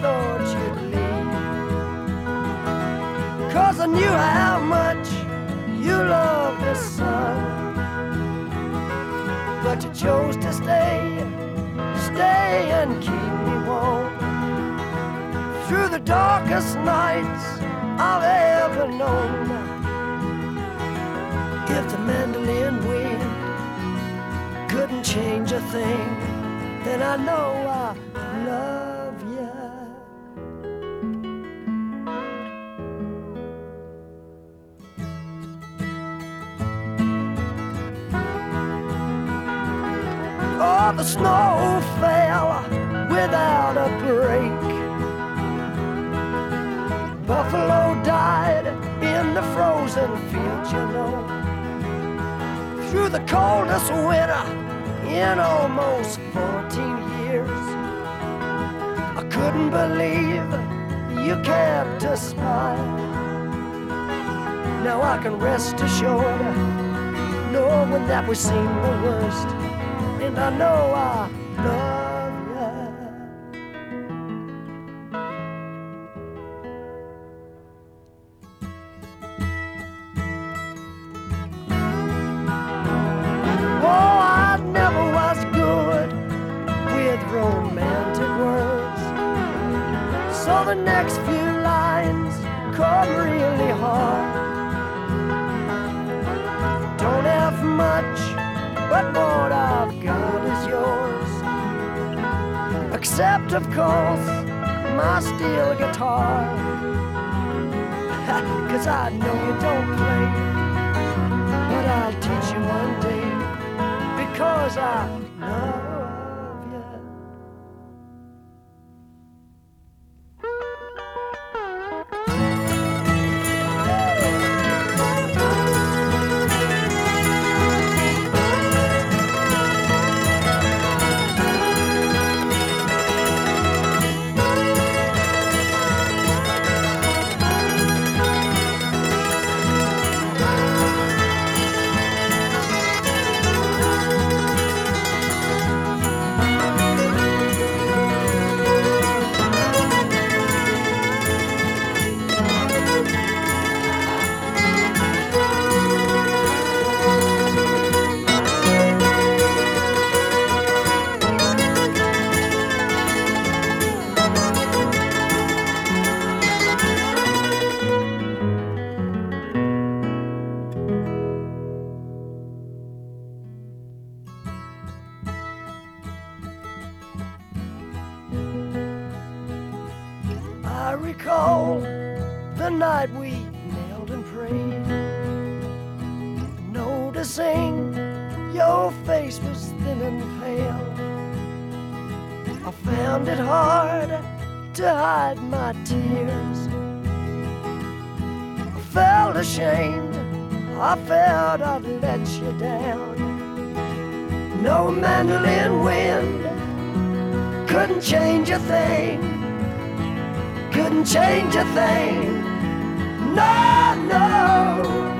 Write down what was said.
thought you'd leave. Cause I knew how much you loved the sun. But you chose to stay, stay and keep me warm. Through the darkest nights I've ever known. If the mandolin wind couldn't change a thing, then I know I The snow fell without a break. Buffalo died in the frozen fields, you know. Through the coldest winter in almost 14 years. I couldn't believe you kept a smile. Now I can rest assured, knowing that we've seen the worst. And I know I love you. Oh, I never was good with romantic words. So the next few lines come really hard. Don't have much, but what I've got is yours. Except, of course, my steel guitar. Cause I know you don't play but I'll teach you one day because I love recall the night we knelt and prayed, noticing your face was thin and pale. I found it hard to hide my tears. I felt ashamed, I felt I'd let you down. No mandolin wind couldn't change a thing change a thing. No, no.